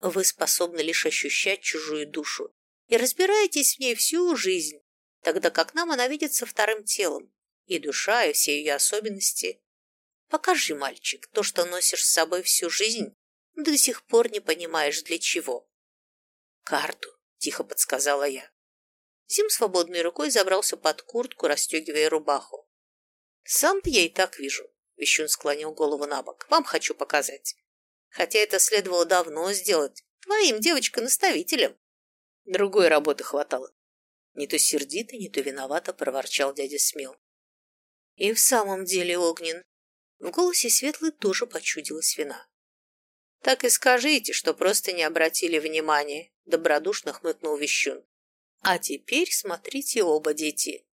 Вы способны лишь ощущать чужую душу и разбираетесь в ней всю жизнь, тогда как нам она видится вторым телом, и душа, и все ее особенности. Покажи, мальчик, то, что носишь с собой всю жизнь, до сих пор не понимаешь для чего. Карту, тихо подсказала я. Зим свободной рукой забрался под куртку, расстегивая рубаху. Сам-то я и так вижу. Вещун склонил голову на бок. Вам хочу показать. Хотя это следовало давно сделать. Твоим девочка-наставителем. Другой работы хватало. Не то сердито, не то виновато проворчал дядя Смел. И в самом деле, Огнен, в голосе Светлый тоже почудилась вина. Так и скажите, что просто не обратили внимания, добродушно хмыкнул Вещун. А теперь смотрите оба дети.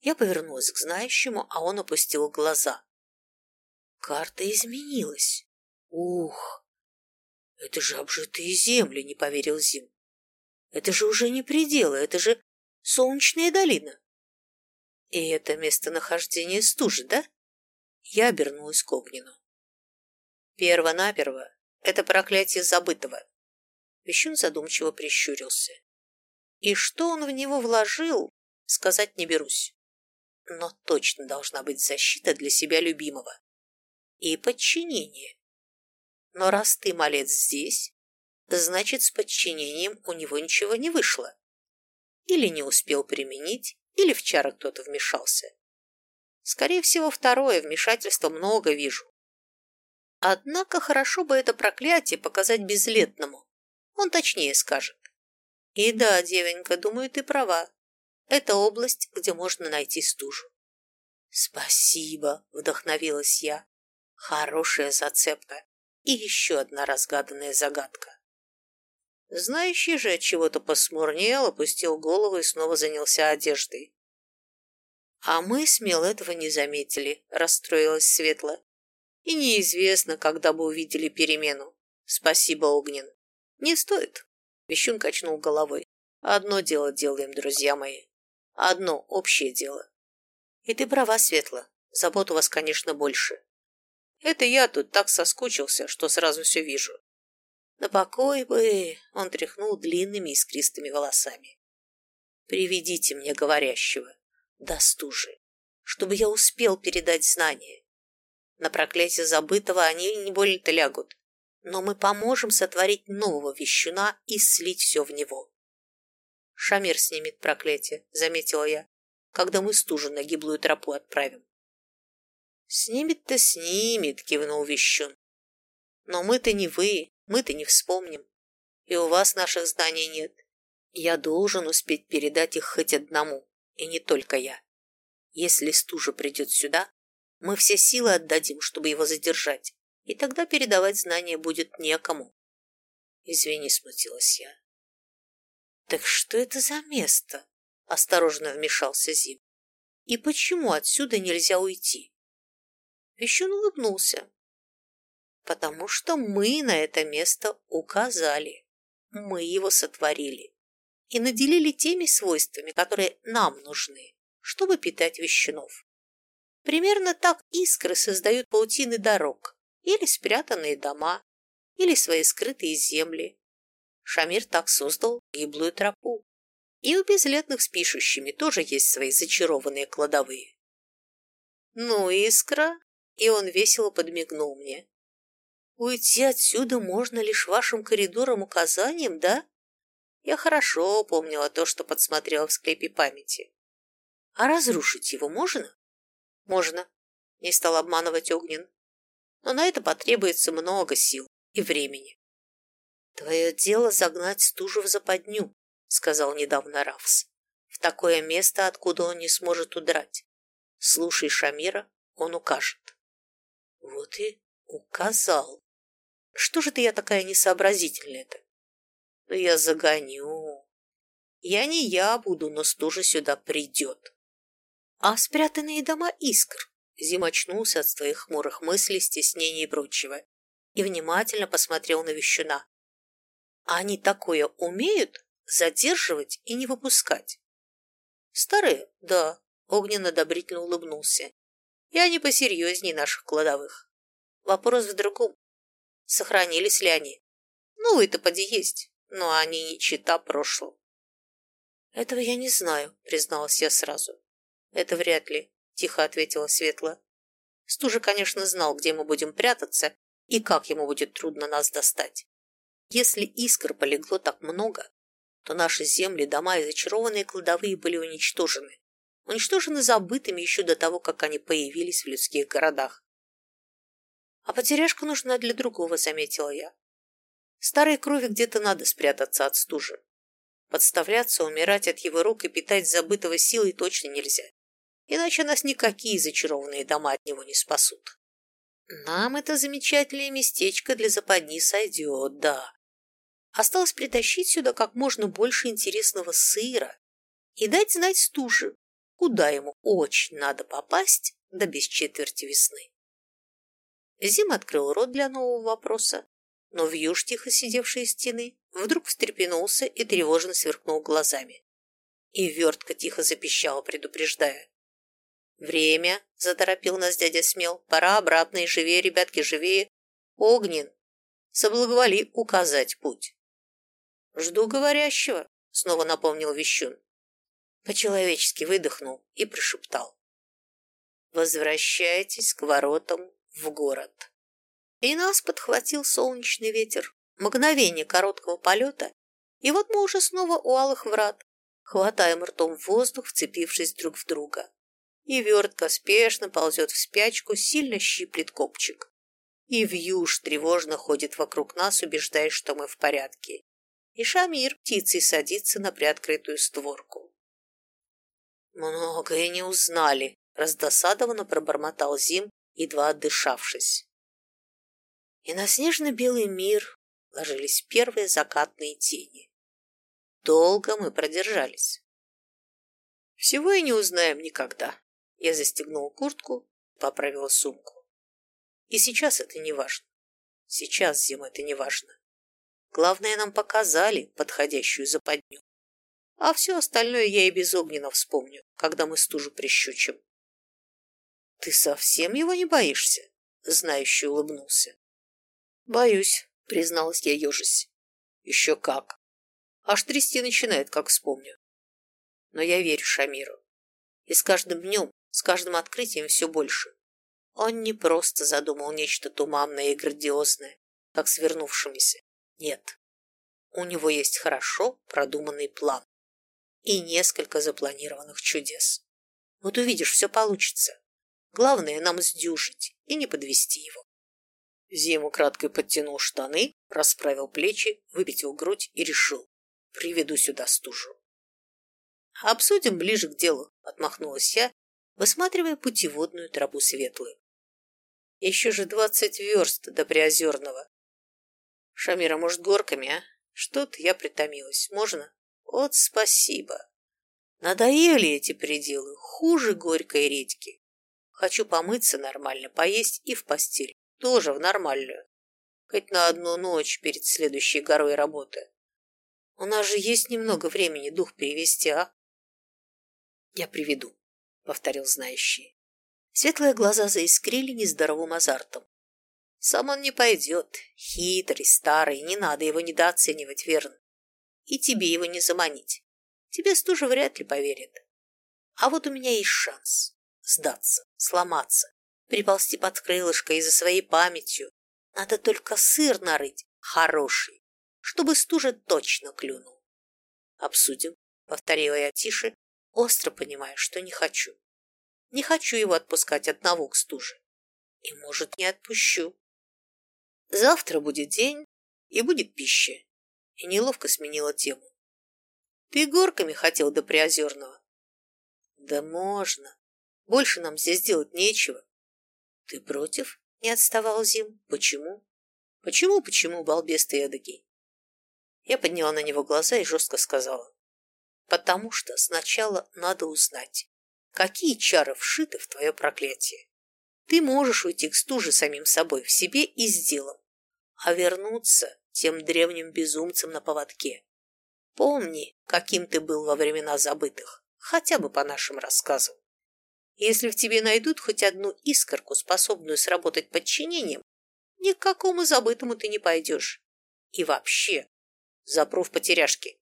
Я повернулась к знающему, а он опустил глаза. Карта изменилась. Ух! Это же обжитые земли, не поверил Зим. Это же уже не пределы, это же солнечная долина. И это местонахождение стужи, да? Я обернулась к Огнину. Перво-наперво это проклятие забытого. Вещун задумчиво прищурился. И что он в него вложил, сказать не берусь но точно должна быть защита для себя любимого. И подчинение. Но раз ты, малец, здесь, значит, с подчинением у него ничего не вышло. Или не успел применить, или в чары кто-то вмешался. Скорее всего, второе вмешательство много вижу. Однако хорошо бы это проклятие показать безлетному. Он точнее скажет. И да, девенька, думаю, ты права. Это область, где можно найти стужу. Спасибо, вдохновилась я. Хорошая зацепка и еще одна разгаданная загадка. Знающий же от чего-то посмурнел, опустил голову и снова занялся одеждой. А мы смело этого не заметили, расстроилась Светла. И неизвестно, когда бы увидели перемену. Спасибо, Огнен. Не стоит. Вещун качнул головой. Одно дело делаем, друзья мои. Одно общее дело. И ты права, Светла, забот у вас, конечно, больше. Это я тут так соскучился, что сразу все вижу. На покой бы, он тряхнул длинными искристыми волосами. Приведите мне говорящего, до стужи, чтобы я успел передать знания. На проклятие забытого они не больно-то лягут, но мы поможем сотворить нового вещуна и слить все в него. Шамир снимет проклятие, заметила я, когда мы стужу на гиблую тропу отправим. Снимет-то снимет, кивнул Вещун. Но мы-то не вы, мы-то не вспомним. И у вас наших знаний нет. Я должен успеть передать их хоть одному, и не только я. Если стужа придет сюда, мы все силы отдадим, чтобы его задержать, и тогда передавать знания будет некому. Извини, смутилась я. Так что это за место? Осторожно вмешался Зим. И почему отсюда нельзя уйти? Вещун улыбнулся. Потому что мы на это место указали. Мы его сотворили и наделили теми свойствами, которые нам нужны, чтобы питать вещунов. Примерно так искры создают паутины дорог, или спрятанные дома, или свои скрытые земли. Шамир так создал гиблую тропу. И у безлетных с пишущими тоже есть свои зачарованные кладовые. «Ну, искра!» И он весело подмигнул мне. «Уйти отсюда можно лишь вашим коридором указанием, да?» Я хорошо помнила то, что подсмотрела в склепе памяти. «А разрушить его можно?» Можно, не стал обманывать Огнен. Но на это потребуется много сил и времени. Твое дело загнать стужу в западню, сказал недавно Рафс. В такое место, откуда он не сможет удрать. Слушай Шамира, он укажет. Вот и указал. Что же ты я такая несообразительная-то? Да я загоню. Я не я буду, но стужа сюда придет. А спрятанные дома искр? Зим очнулся от своих хмурых мыслей, стеснений и прочего и внимательно посмотрел на вещуна. А они такое умеют задерживать и не выпускать? Старые? Да. Огненно одобрительно улыбнулся. И они посерьезнее наших кладовых. Вопрос в другом. Сохранились ли они? Ну, это поди есть, но они не чита прошлого. Этого я не знаю, призналась я сразу. «Это вряд ли», – тихо ответила Светла. Стужа, конечно, знал, где мы будем прятаться и как ему будет трудно нас достать. Если искр полегло так много, то наши земли, дома и зачарованные кладовые были уничтожены. Уничтожены забытыми еще до того, как они появились в людских городах. А потеряшка нужна для другого, заметила я. Старой крови где-то надо спрятаться от стужи. Подставляться, умирать от его рук и питать забытого силой точно нельзя иначе нас никакие зачарованные дома от него не спасут. Нам это замечательное местечко для западни сойдет, да. Осталось притащить сюда как можно больше интересного сыра и дать знать стуже, куда ему очень надо попасть, да без четверти весны. Зим открыл рот для нового вопроса, но Вьюж, тихо сидевший стены, вдруг встрепенулся и тревожно сверкнул глазами. И вертка тихо запищала, предупреждая. «Время!» – заторопил нас дядя Смел. «Пора обратно и живее, ребятки, живее! Огнен! Соблаговоли указать путь!» «Жду говорящего!» – снова напомнил Вещун. По-человечески выдохнул и прошептал. «Возвращайтесь к воротам в город!» И нас подхватил солнечный ветер. Мгновение короткого полета, и вот мы уже снова у алых врат, хватаем ртом воздух, вцепившись друг в друга и вертка спешно ползет в спячку, сильно щиплет копчик. И вьюж тревожно ходит вокруг нас, убеждаясь, что мы в порядке. И Шамир птицей садится на приоткрытую створку. «Многое не узнали», — раздосадованно пробормотал Зим, едва отдышавшись. И на снежно-белый мир ложились первые закатные тени. Долго мы продержались. Всего и не узнаем никогда. Я застегнул куртку, поправила сумку. И сейчас это не важно. Сейчас, зима, это не важно. Главное, нам показали подходящую западню. А все остальное я и без огнена вспомню, когда мы стужу прищучим. Ты совсем его не боишься? Знающий улыбнулся. Боюсь, призналась я ежась. Еще как. Аж трясти начинает, как вспомню. Но я верю Шамиру. И с каждым днем с каждым открытием все больше. Он не просто задумал нечто туманное и грандиозное, как свернувшимися. Нет. У него есть хорошо продуманный план. и несколько запланированных чудес. Вот увидишь, все получится. Главное нам сдюжить и не подвести его. Зиму краткой подтянул штаны, расправил плечи, выпятил грудь и решил. Приведу сюда стужу. Обсудим ближе к делу, отмахнулась я, высматривая путеводную тропу светлую. Еще же двадцать верст до Приозерного. Шамира, может, горками, а? Что-то я притомилась. Можно? Вот спасибо. Надоели эти пределы, хуже горькой редьки. Хочу помыться нормально, поесть и в постель. Тоже в нормальную. Хоть на одну ночь перед следующей горой работы. У нас же есть немного времени дух перевести, а? Я приведу, повторил знающий. Светлые глаза заискрили нездоровым азартом. Сам он не пойдет. Хитрый, старый, не надо его недооценивать, верно. И тебе его не заманить. Тебе стужа вряд ли поверит. А вот у меня есть шанс сдаться, сломаться, приползти под крылышко и за своей памятью. Надо только сыр нарыть, хороший, чтобы стужа точно клюнул. Обсудим, повторила я тише, остро понимая, что не хочу. Не хочу его отпускать одного к стуже. И, может, не отпущу. Завтра будет день, и будет пища. И неловко сменила тему. Ты горками хотел до Приозерного? Да можно. Больше нам здесь делать нечего. Ты против? Не отставал Зим. Почему? Почему, почему, балбес ты эдакий? Я подняла на него глаза и жестко сказала. Потому что сначала надо узнать, какие чары вшиты в твое проклятие. Ты можешь уйти к стуже самим собой, в себе и с делом, а вернуться тем древним безумцем на поводке. Помни, каким ты был во времена забытых, хотя бы по нашим рассказам. Если в тебе найдут хоть одну искорку, способную сработать подчинением, ни к какому забытому ты не пойдешь. И вообще, запру в потеряшки.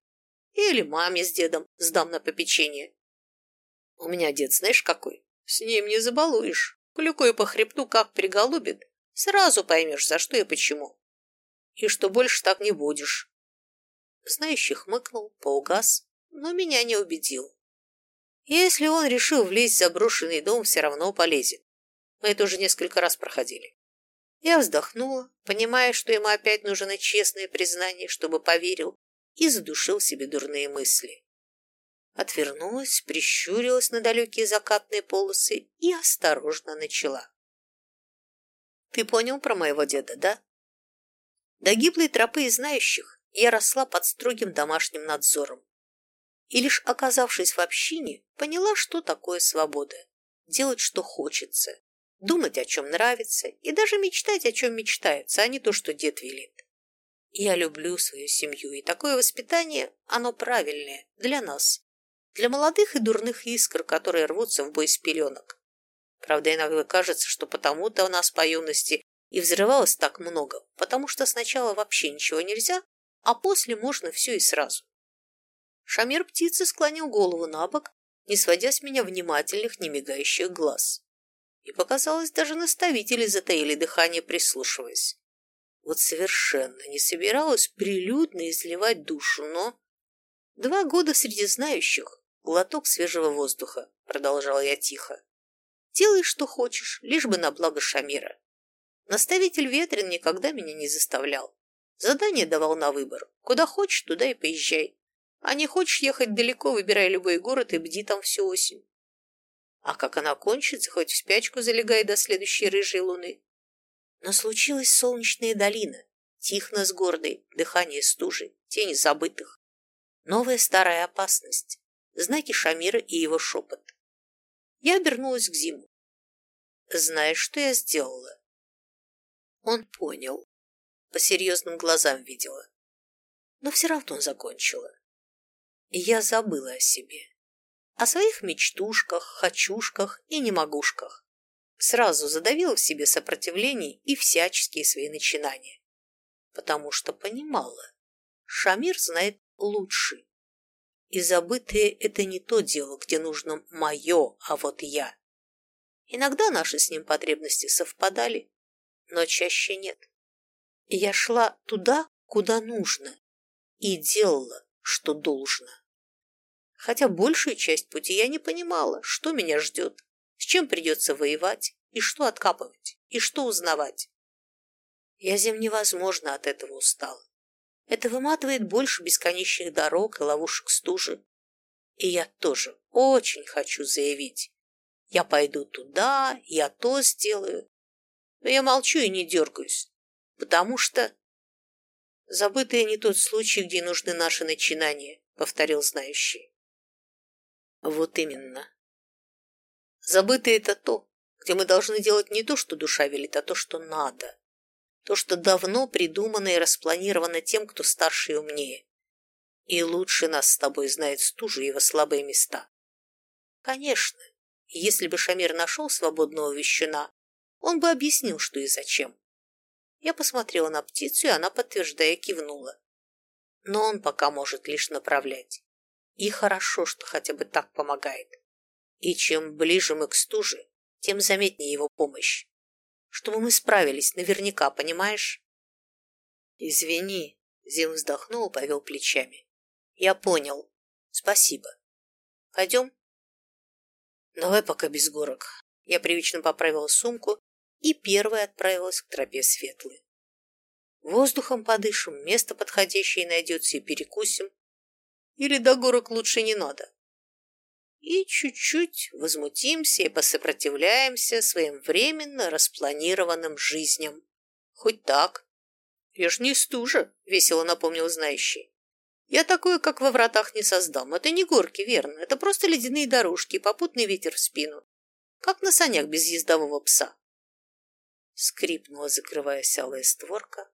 Или маме с дедом сдам на попечение. У меня дед знаешь какой? С ним не забалуешь. Клюкой по хребту как приголубит, сразу поймешь, за что и почему. И что больше так не будешь. Знающий хмыкнул, поугас, но меня не убедил. Если он решил влезть в заброшенный дом, все равно полезет. Мы это уже несколько раз проходили. Я вздохнула, понимая, что ему опять нужны честные признания, чтобы поверил, и задушил себе дурные мысли. Отвернулась, прищурилась на далекие закатные полосы и осторожно начала. «Ты понял про моего деда, да?» До гиблой тропы и знающих я росла под строгим домашним надзором. И лишь оказавшись в общине, поняла, что такое свобода. Делать, что хочется, думать, о чем нравится, и даже мечтать, о чем мечтается, а не то, что дед велит. Я люблю свою семью, и такое воспитание, оно правильное для нас, для молодых и дурных искр, которые рвутся в бой с пеленок. Правда, иногда кажется, что потому-то у нас по юности и взрывалось так много, потому что сначала вообще ничего нельзя, а после можно все и сразу. Шамир птицы склонил голову на бок, не сводя с меня внимательных, немигающих глаз. И показалось, даже наставители затаили дыхание, прислушиваясь. Вот совершенно не собиралась прилюдно изливать душу, но... Два года среди знающих, глоток свежего воздуха, продолжала я тихо. Делай, что хочешь, лишь бы на благо Шамира. Наставитель Ветрен никогда меня не заставлял. Задание давал на выбор. Куда хочешь, туда и поезжай. А не хочешь ехать далеко, выбирай любой город и бди там всю осень. А как она кончится, хоть в спячку залегай до следующей рыжей луны. Но случилась солнечная долина, Тихно с гордой, дыхание стужи, тени забытых. Новая старая опасность, знаки Шамира и его шепот. Я обернулась к Зиму. Знаешь, что я сделала? Он понял. По серьезным глазам видела. Но все равно закончила. Я забыла о себе. О своих мечтушках, хочушках и немогушках. Сразу задавила в себе сопротивление и всяческие свои начинания. Потому что понимала, Шамир знает лучше. И забытое – это не то дело, где нужно мое, а вот я. Иногда наши с ним потребности совпадали, но чаще нет. Я шла туда, куда нужно, и делала, что должно. Хотя большую часть пути я не понимала, что меня ждет, с чем придется воевать, и что откапывать, и что узнавать. Я зим невозможно от этого устала. Это выматывает больше бесконечных дорог и ловушек стужи. И я тоже очень хочу заявить. Я пойду туда, я то сделаю. Но я молчу и не дергаюсь, потому что... Забытый не тот случай, где нужны наши начинания, повторил знающий. Вот именно. Забытый это то, где мы должны делать не то, что душа велит, а то, что надо. То, что давно придумано и распланировано тем, кто старше и умнее. И лучше нас с тобой знает стужу его слабые места. Конечно, если бы Шамир нашел свободного вещуна, он бы объяснил, что и зачем. Я посмотрела на птицу, и она, подтверждая, кивнула. Но он пока может лишь направлять. И хорошо, что хотя бы так помогает. И чем ближе мы к стуже, тем заметнее его помощь чтобы мы справились наверняка, понимаешь? Извини, Зим вздохнул повел плечами. Я понял. Спасибо. Пойдем? Давай пока без горок. Я привычно поправила сумку и первая отправилась к тропе светлой. Воздухом подышим, место подходящее найдется и перекусим. Или до горок лучше не надо и чуть-чуть возмутимся и посопротивляемся своим временно распланированным жизням. Хоть так. Я ж не стужа, весело напомнил знающий. Я такое, как во вратах, не создам. Это не горки, верно. Это просто ледяные дорожки, попутный ветер в спину. Как на санях без ездового пса. Скрипнула, закрываясь алая створка,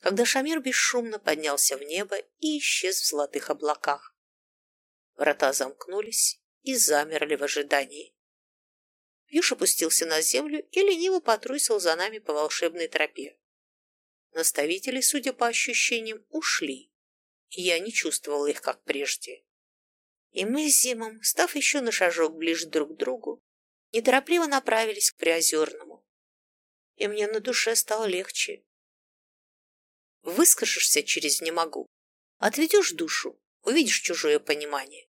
когда Шамир бесшумно поднялся в небо и исчез в золотых облаках. Врата замкнулись, и замерли в ожидании. Юж опустился на землю и лениво потрусил за нами по волшебной тропе. Наставители, судя по ощущениям, ушли, и я не чувствовала их, как прежде. И мы с Зимом, став еще на шажок ближе друг к другу, неторопливо направились к Приозерному. И мне на душе стало легче. Выскажешься через «не могу», отведешь душу, увидишь чужое понимание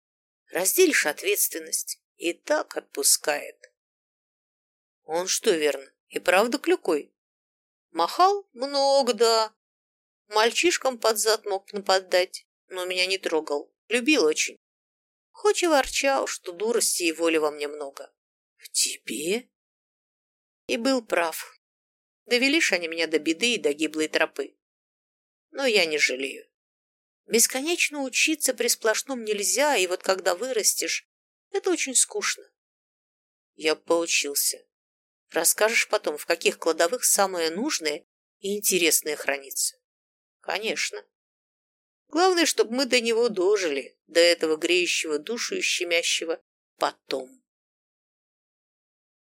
разделишь ответственность, и так отпускает. Он что, верно, и правда клюкой? Махал? Много, да. Мальчишкам под зад мог нападать, но меня не трогал. Любил очень. Хоть и ворчал, что дурости и воли во мне много. В тебе? И был прав. Довелишь они меня до беды и до гиблой тропы. Но я не жалею. Бесконечно учиться при сплошном нельзя, и вот когда вырастешь, это очень скучно. Я поучился. Расскажешь потом, в каких кладовых самое нужное и интересное хранится? Конечно. Главное, чтобы мы до него дожили, до этого греющего душу и щемящего потом.